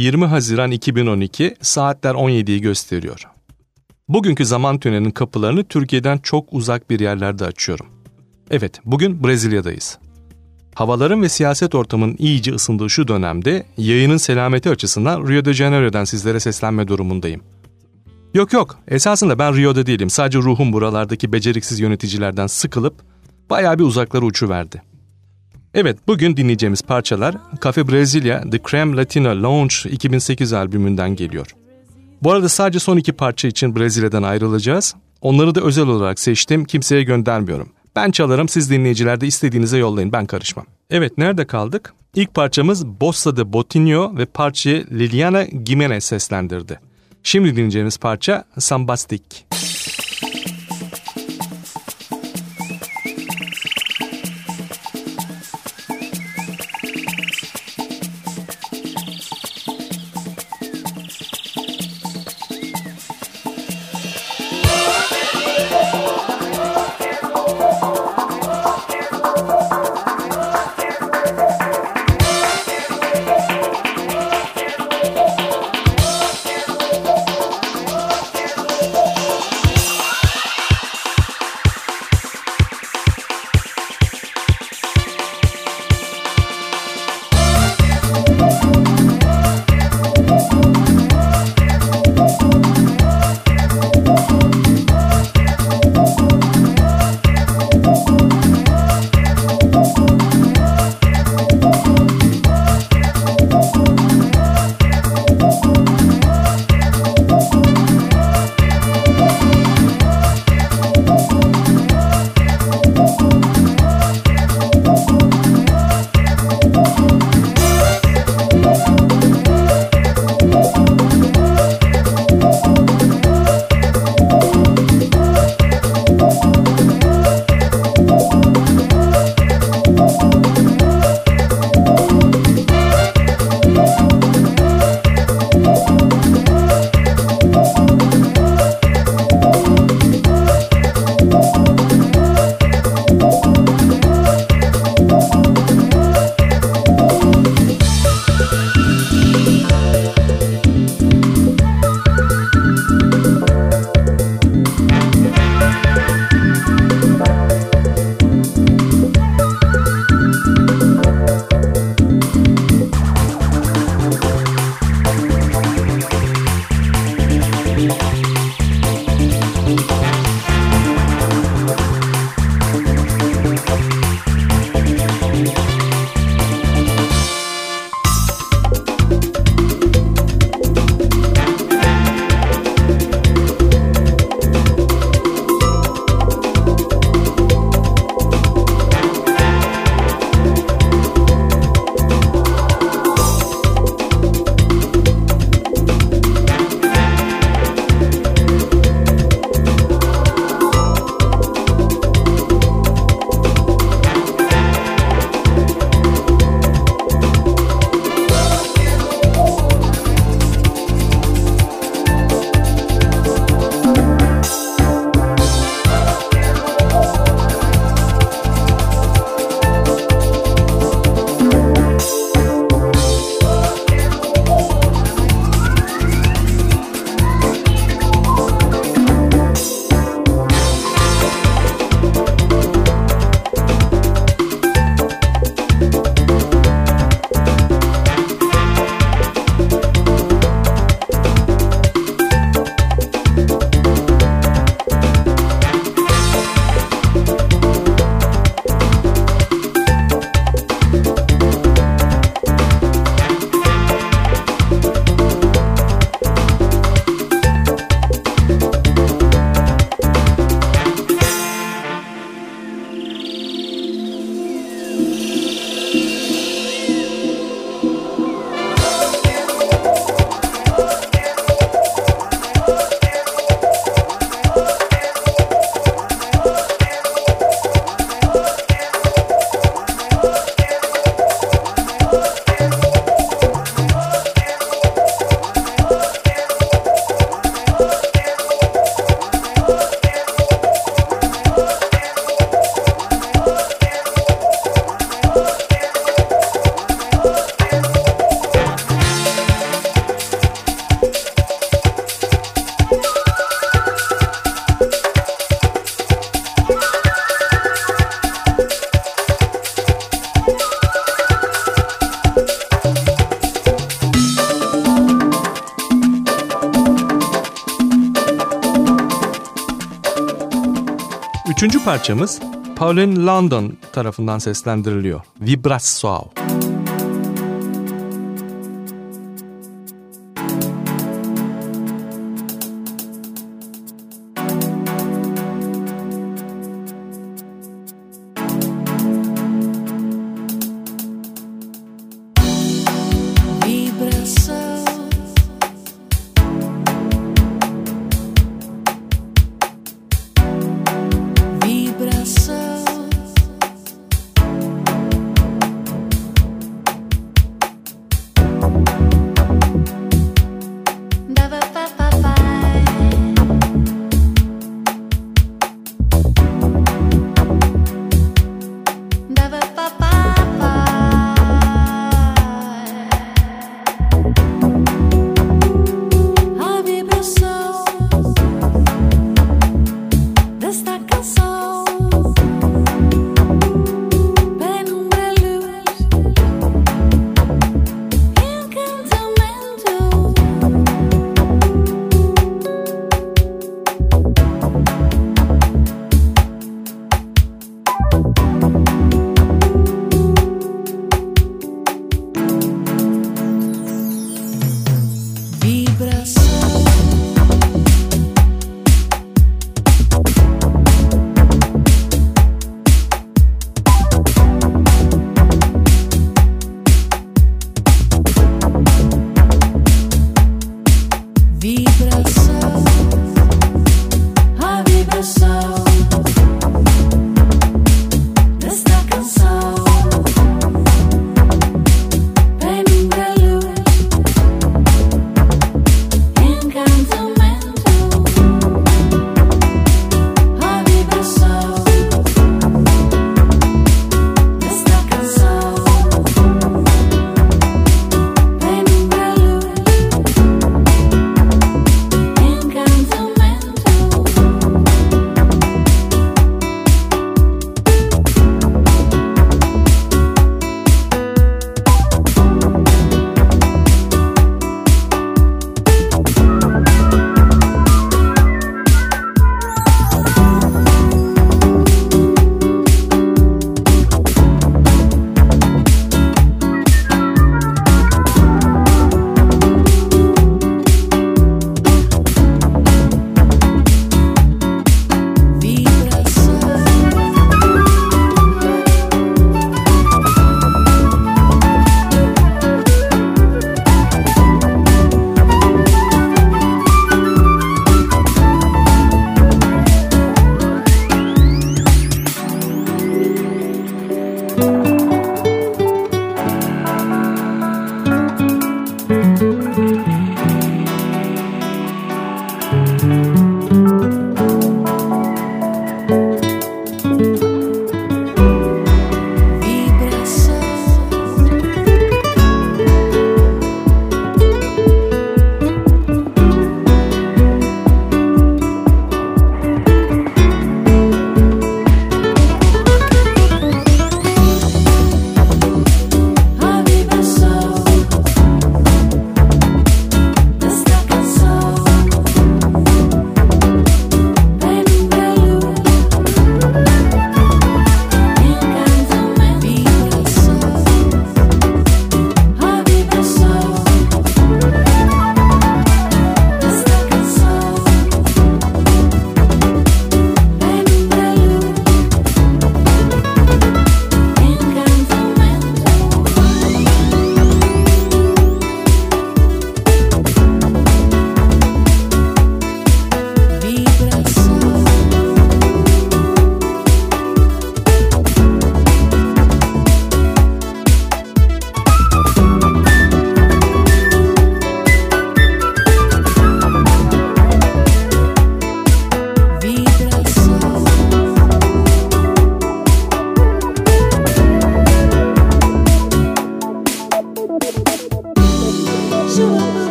20 Haziran 2012 saatler 17'yi gösteriyor. Bugünkü zaman tünelinin kapılarını Türkiye'den çok uzak bir yerlerde açıyorum. Evet, bugün Brezilya'dayız. Havaların ve siyaset ortamının iyice ısındığı şu dönemde yayının selameti açısından Rio de Janeiro'dan sizlere seslenme durumundayım. Yok yok, esasında ben Rio'da değilim. Sadece ruhum buralardaki beceriksiz yöneticilerden sıkılıp bayağı bir uzaklara uçuverdi. Evet, bugün dinleyeceğimiz parçalar Cafe Brezilya The Creme Latina Lounge 2008 albümünden geliyor. Bu arada sadece son iki parça için Brezilya'dan ayrılacağız. Onları da özel olarak seçtim, kimseye göndermiyorum. Ben çalarım, siz dinleyiciler de istediğinize yollayın, ben karışmam. Evet, nerede kaldık? İlk parçamız Bossa de Botinho ve parçayı Liliana Gimenez seslendirdi. Şimdi dinleyeceğimiz parça Sambastik. Üçüncü parçamız Pauline London tarafından seslendiriliyor. Vibrasso. Şimdi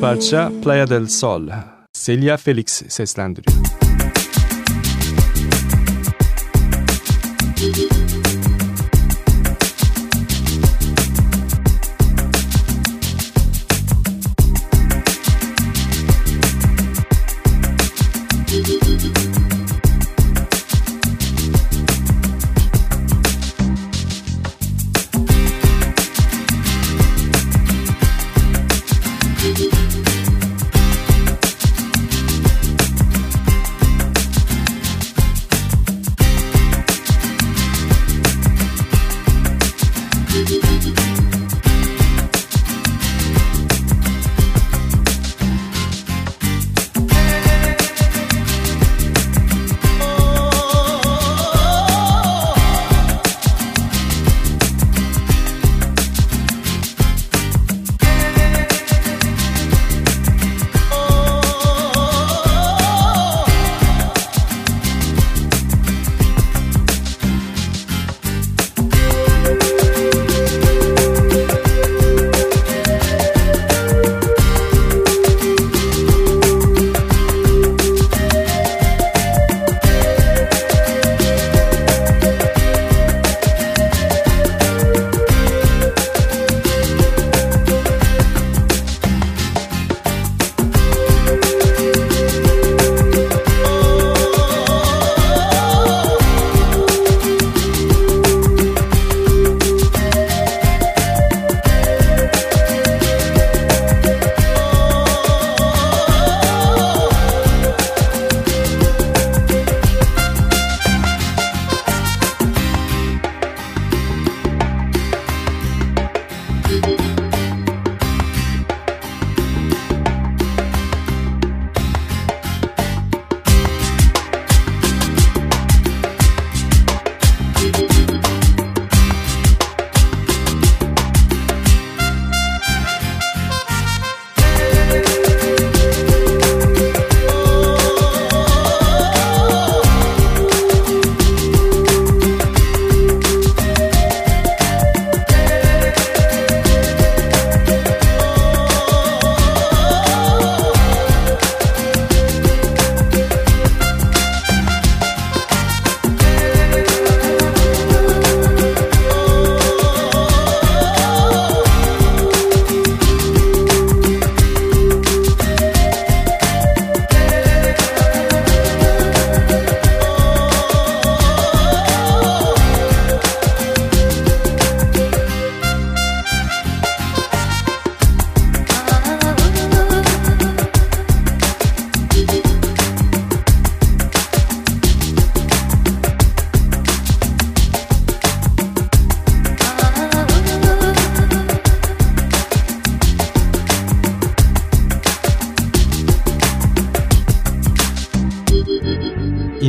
parça Playa del Sol. Celia Felix seslendiriyor.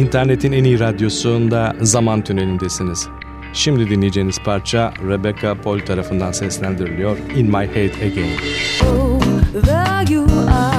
İnternetin en iyi radyosunda zaman tünelindesiniz. Şimdi dinleyeceğiniz parça Rebecca Paul tarafından seslendiriliyor In My Head Again. Oh, there you are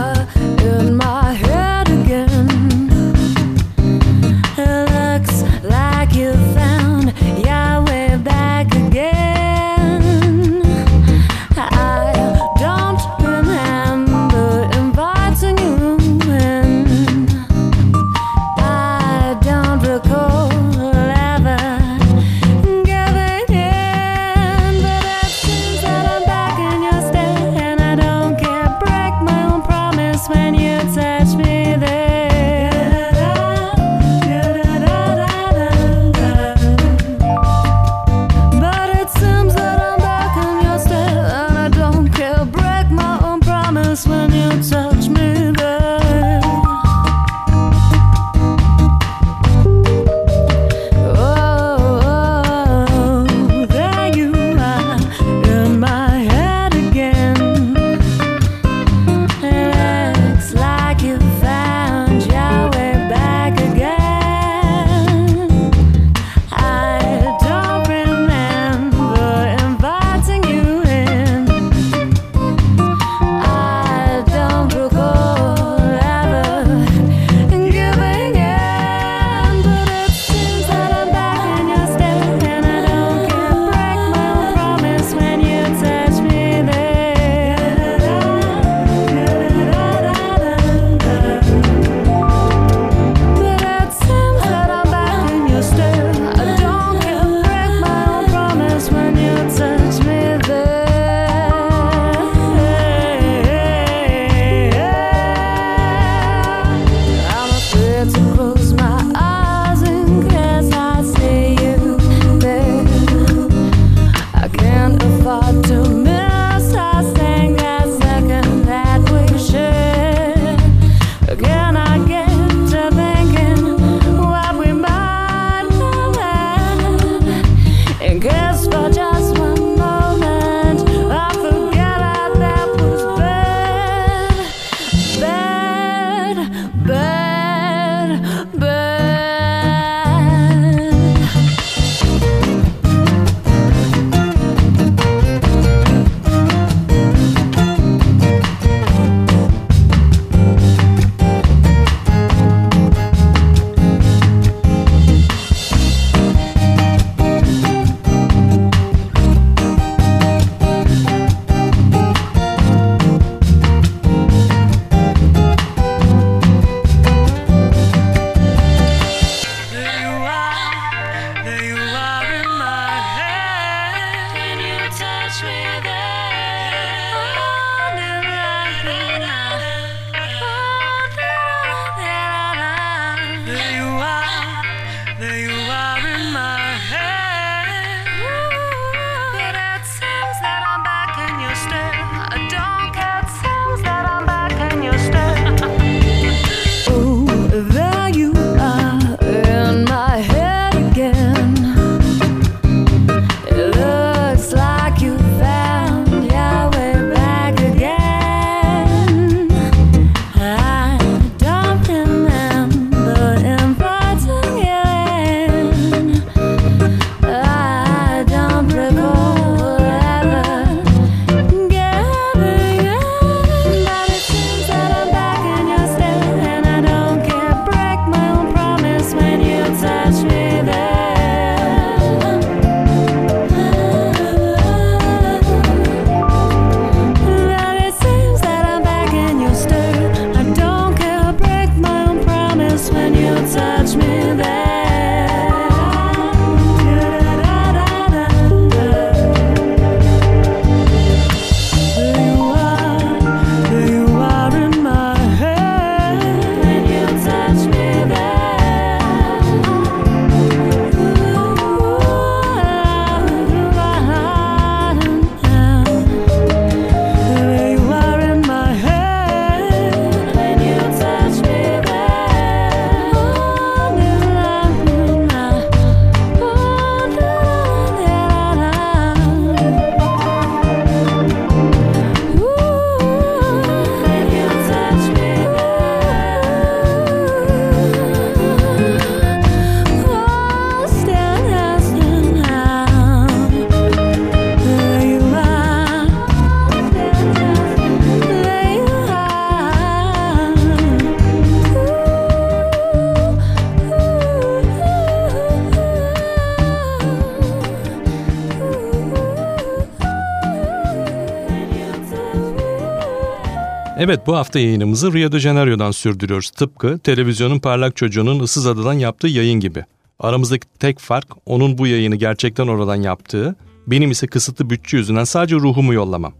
Evet bu hafta yayınımızı Rio de Janeiro'dan sürdürüyoruz. Tıpkı televizyonun parlak çocuğunun ıssız adadan yaptığı yayın gibi. Aramızdaki tek fark onun bu yayını gerçekten oradan yaptığı, benim ise kısıtlı bütçe yüzünden sadece ruhumu yollamam.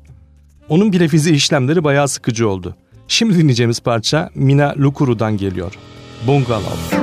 Onun bile fizi işlemleri bayağı sıkıcı oldu. Şimdi dinleyeceğimiz parça Mina Lukuru'dan geliyor. Bungalov.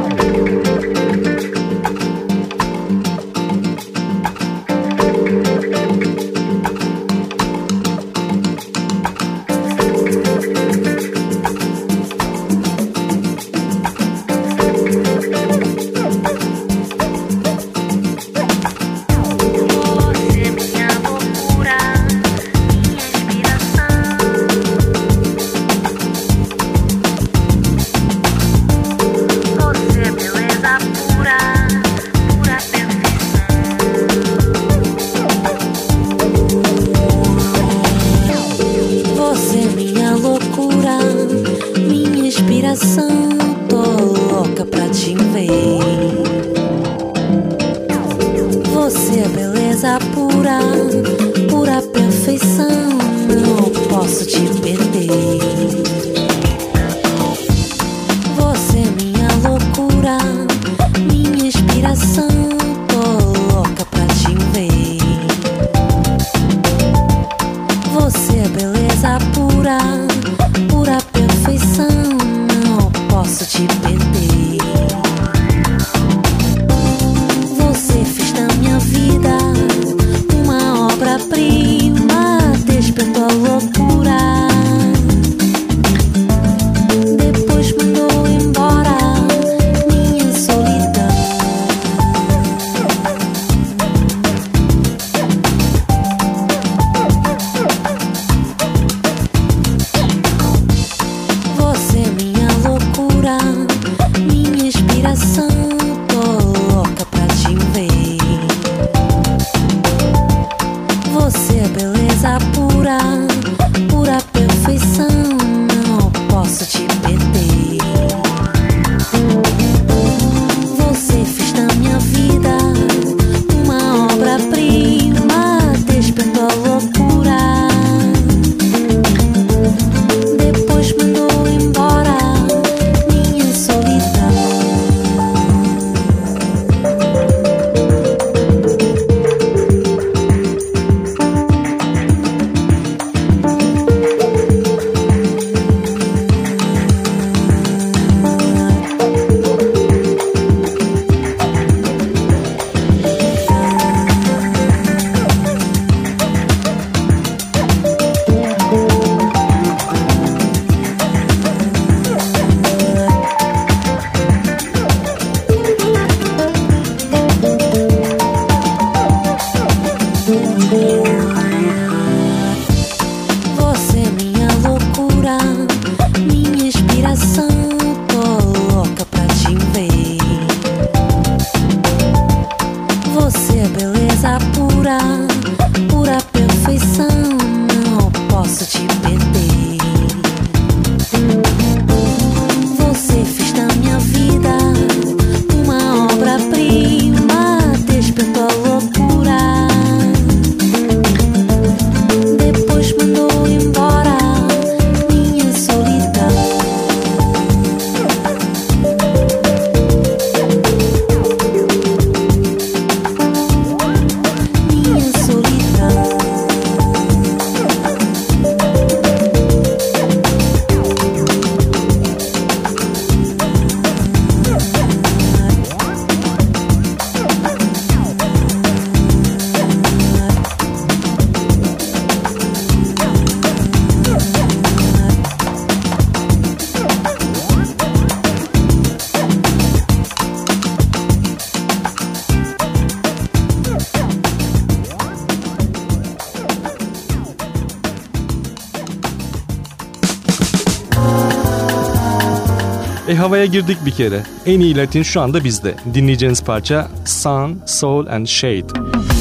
Havaya girdik bir kere. En iyi Latin şu anda bizde. Dinleyeceğiniz parça Sun, Soul and Shade.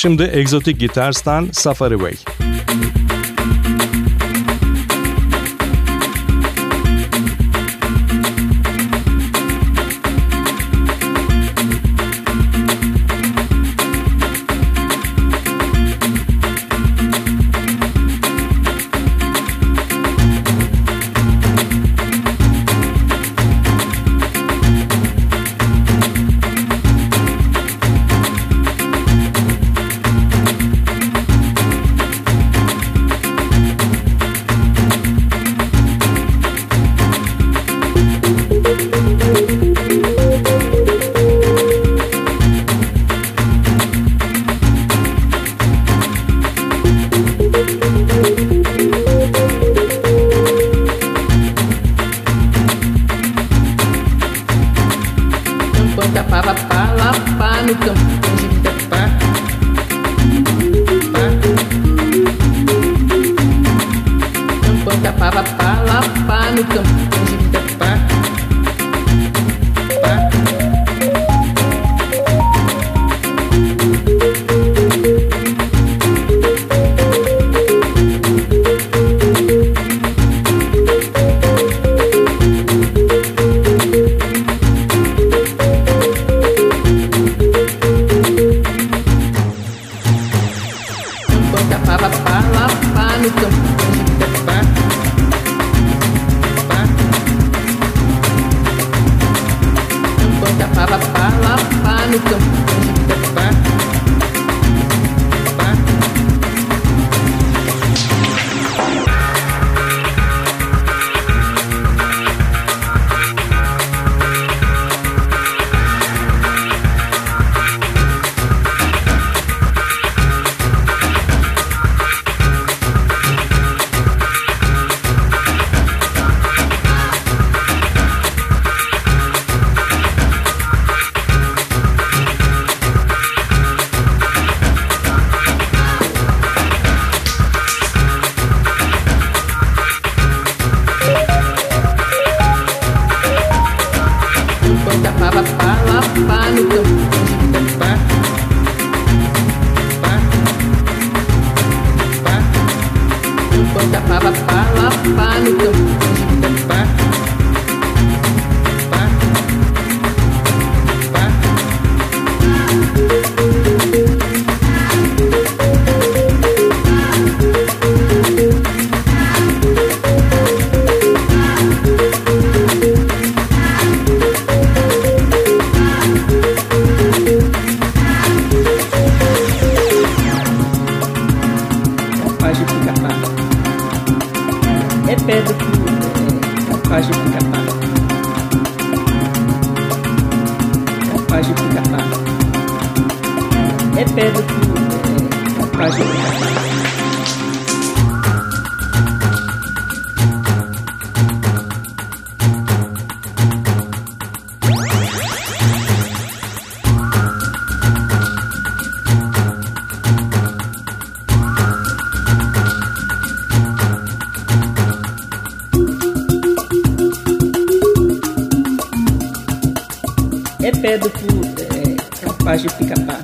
Şimdi Exotic Guitars'tan Safari Way. pede pé do puta, é capaz de.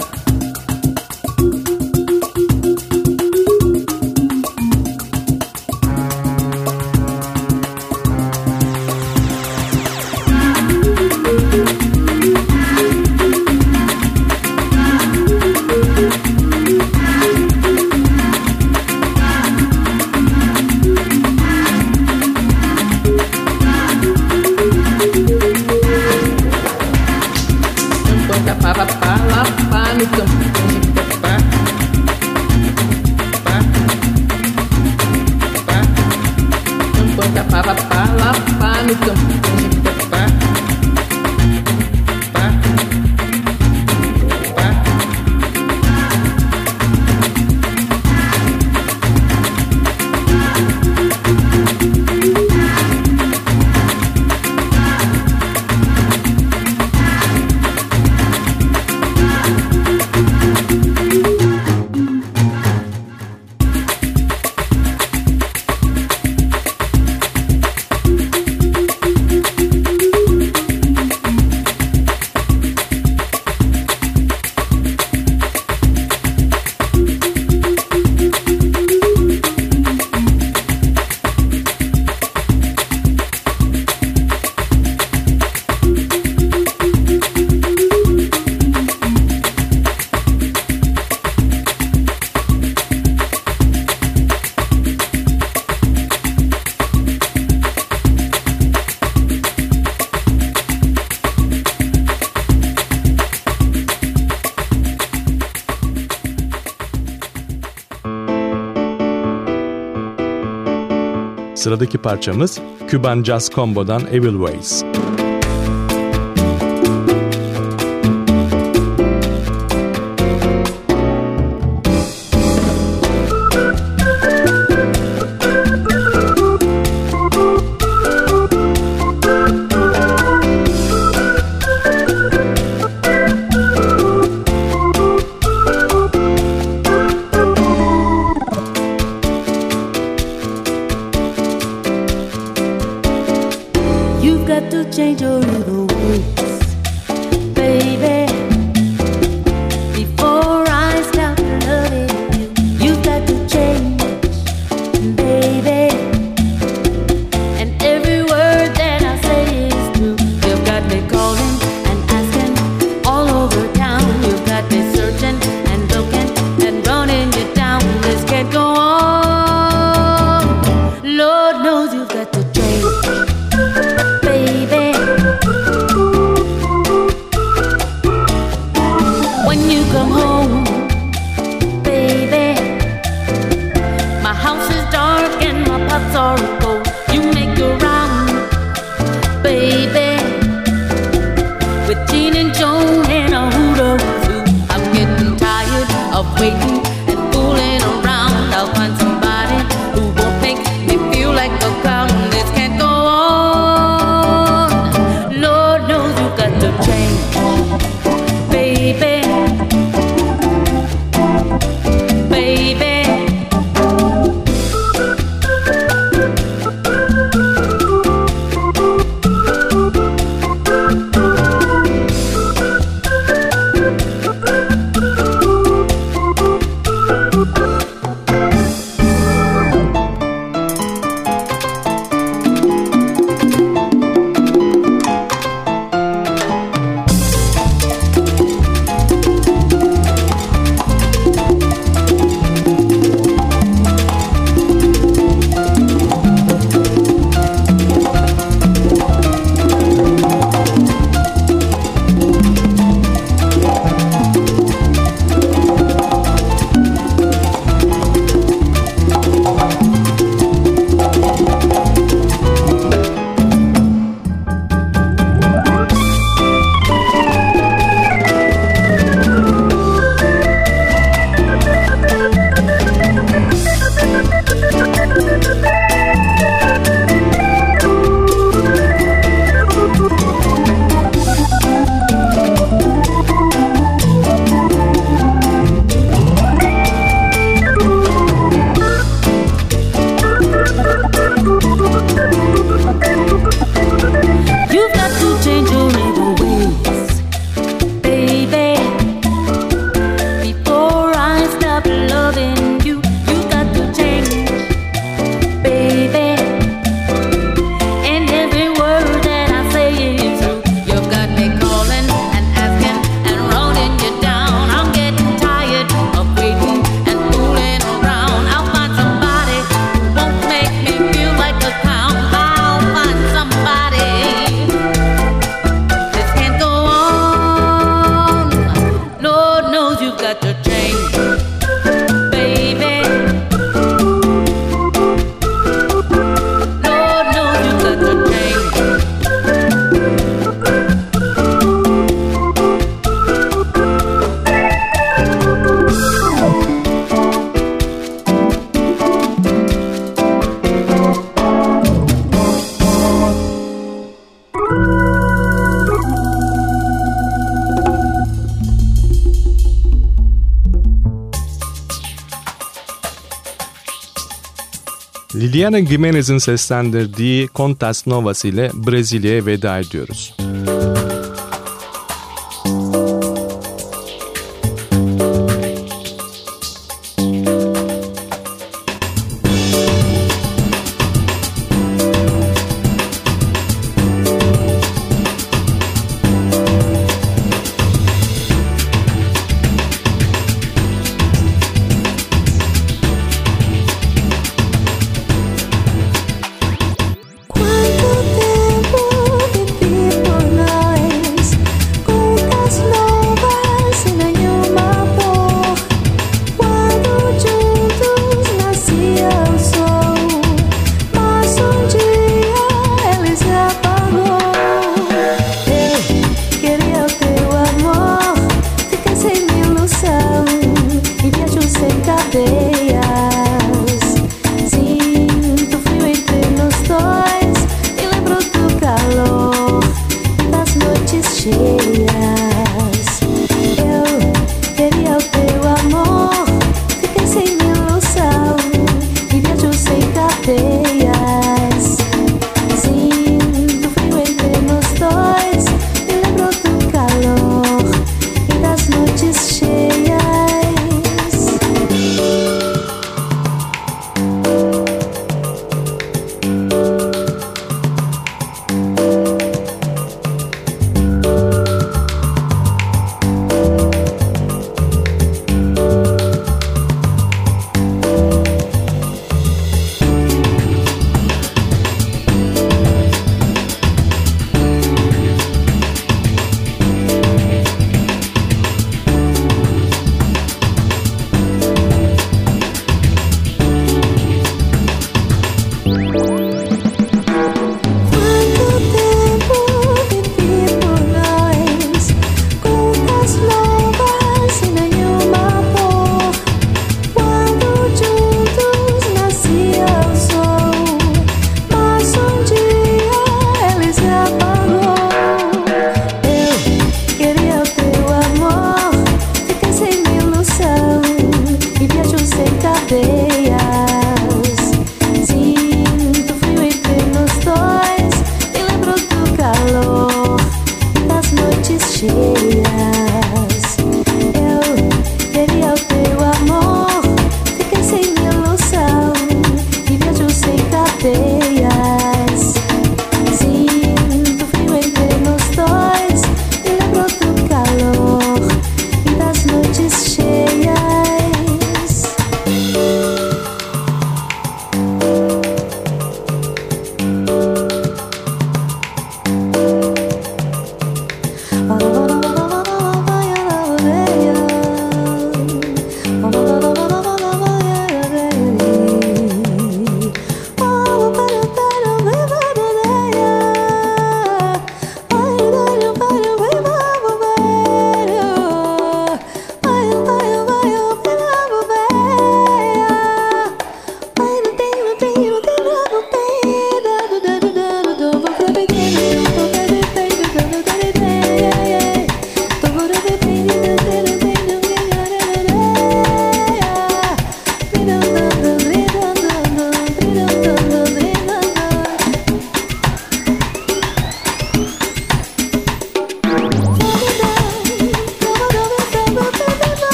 Sıradaki parçamız Cuban Jazz Combo'dan Evil Ways. Liliana Gimenez'in seslendirdiği Contas Novas ile Brezilya'ya veda ediyoruz.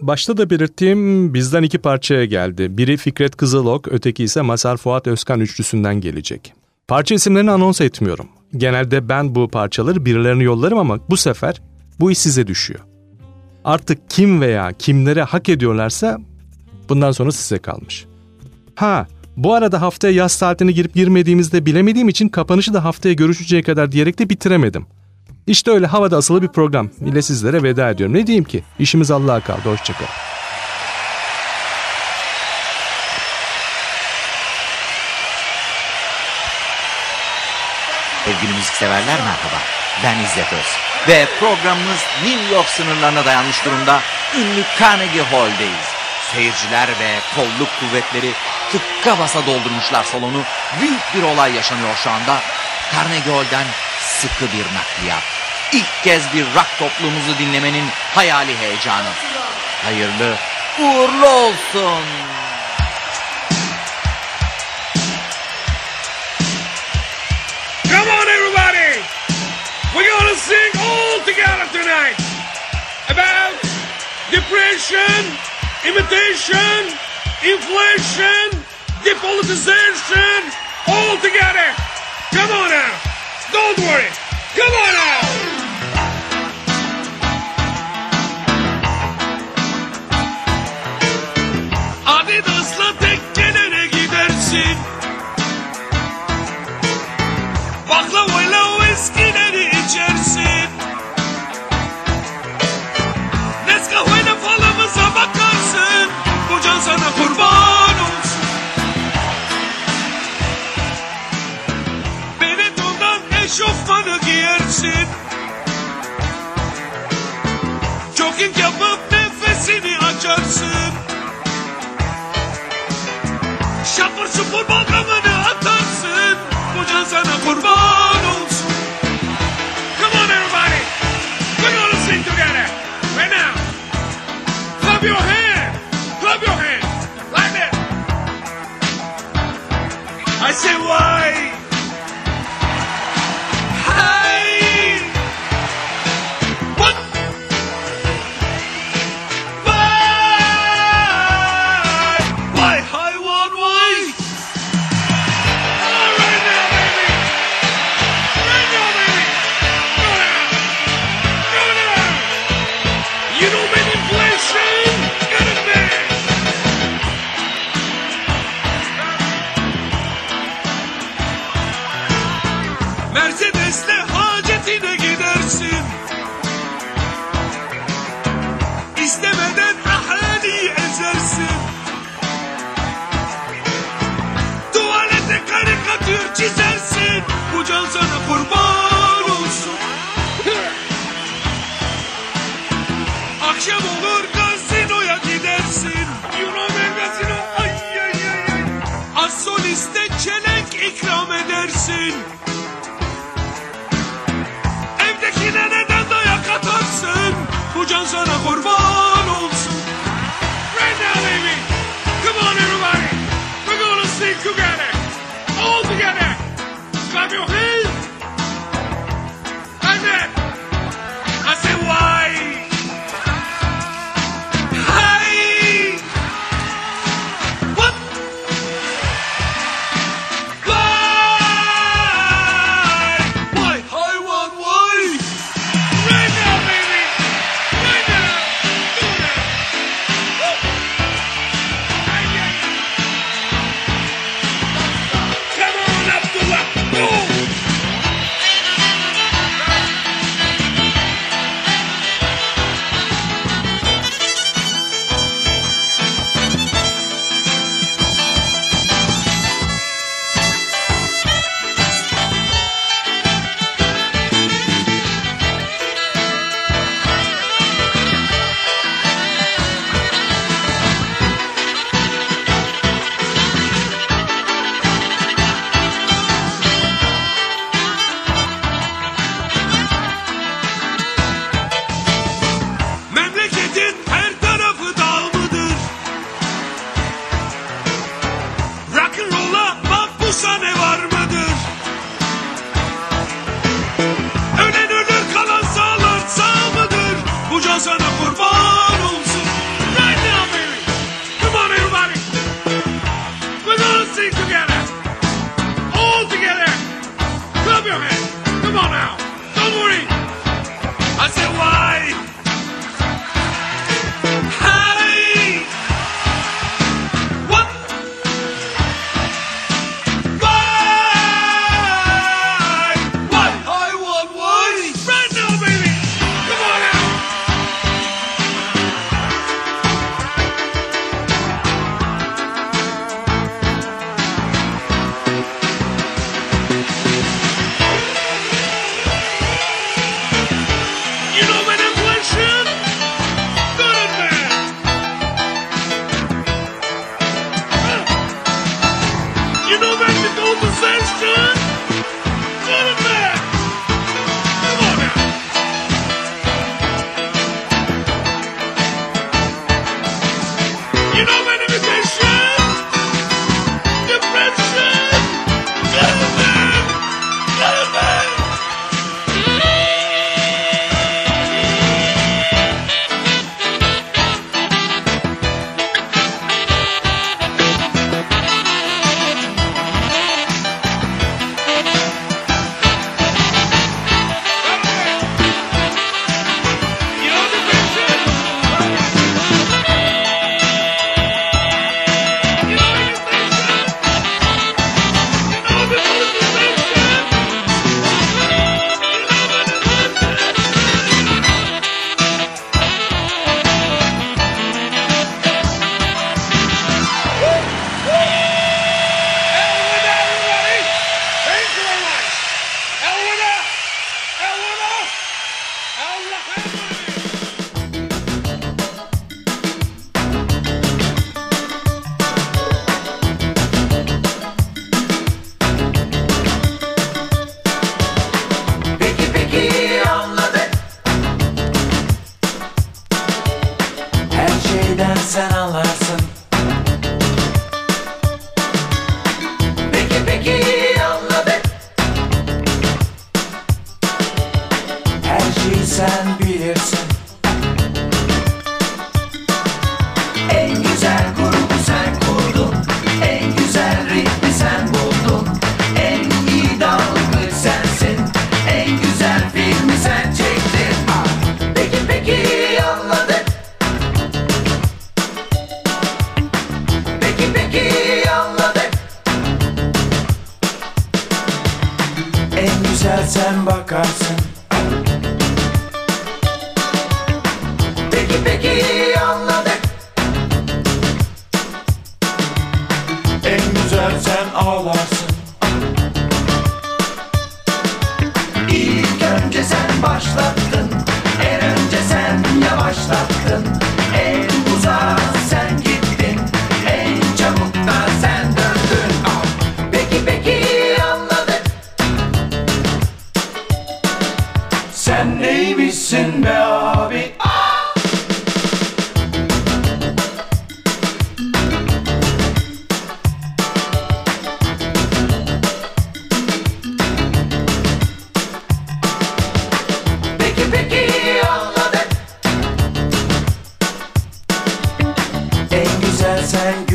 Başta da belirttiğim bizden iki parçaya geldi. Biri Fikret Kızılok, öteki ise Masar Fuat Özkan üçlüsünden gelecek. Parça isimlerini anons etmiyorum. Genelde ben bu parçaları birilerine yollarım ama bu sefer bu iş size düşüyor. Artık kim veya kimlere hak ediyorlarsa bundan sonra size kalmış. Ha, bu arada haftaya yaz saatine girip girmediğimizde bilemediğim için kapanışı da haftaya görüşeceği kadar diyerek de bitiremedim. İşte öyle havada asılı bir program ile sizlere veda ediyorum. Ne diyeyim ki? İşimiz Allah'a kaldı. Hoşçakalın. Sevgili müzikseverler merhaba. Ben İzzet Öz. Ve programımız New York sınırlarına dayanmış durumda ünlü Carnegie Hall'deyiz. Seyirciler ve kolluk kuvvetleri tıkka basa doldurmuşlar salonu. Büyük bir olay yaşanıyor şu anda. Carnegie Hall'den sıkı bir nakliyat. İlk kez bir rock toplumuzu dinlemenin hayali heyecanı. Hayırlı uğurlu olsun. Come on, everybody! We're gonna sing all together tonight about depression, imitation, inflation, depolitization, all together. Come on now! Don't worry! Come on now! Adidas'la tekkelere gidersin. Baklavayla giyersin. Jogging yapıp nefesini açarsın. Şapır şupur balgamını atarsın. Bu can sana kurban olsun. Come on everybody. We're gonna sing together. Right now. Clap your hand. Clap your hand. Like that. I say why.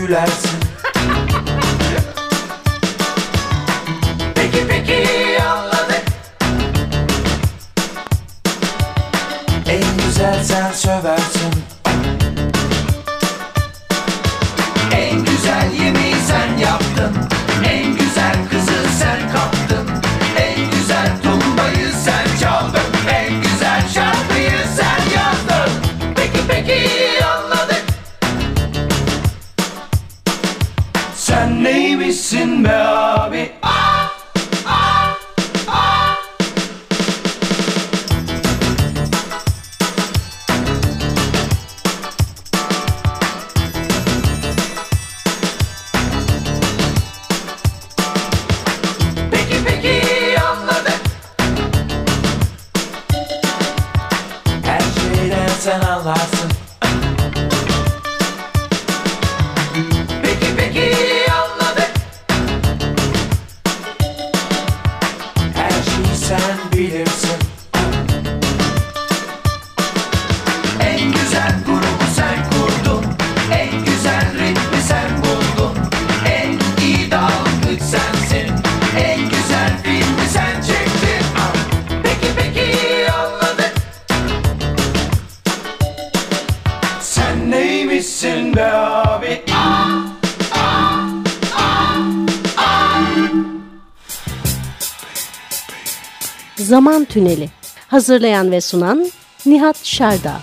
you like Tüneli. Hazırlayan ve sunan Nihat Şerda.